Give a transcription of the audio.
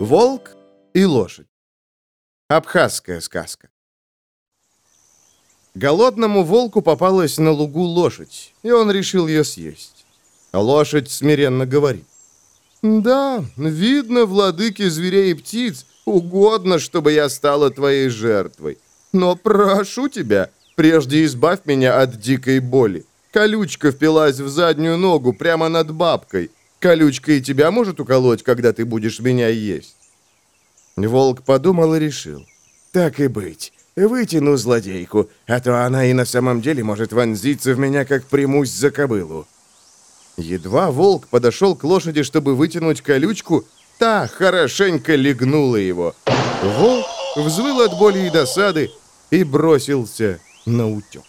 Волк и лошадь. Абхазская сказка. Голодному волку попалась на лугу лошадь, и он решил ее съесть. Лошадь смиренно говорит. «Да, видно, владыке зверей и птиц, угодно, чтобы я стала твоей жертвой. Но прошу тебя, прежде избавь меня от дикой боли. Колючка впилась в заднюю ногу прямо над бабкой. Колючка и тебя может уколоть, когда ты будешь меня есть». Волк подумал и решил. «Так и быть. Вытяну злодейку, а то она и на самом деле может вонзиться в меня, как примусь за кобылу». Едва волк подошел к лошади, чтобы вытянуть колючку, та хорошенько легнула его. Волк взвыл от боли и досады и бросился на утек.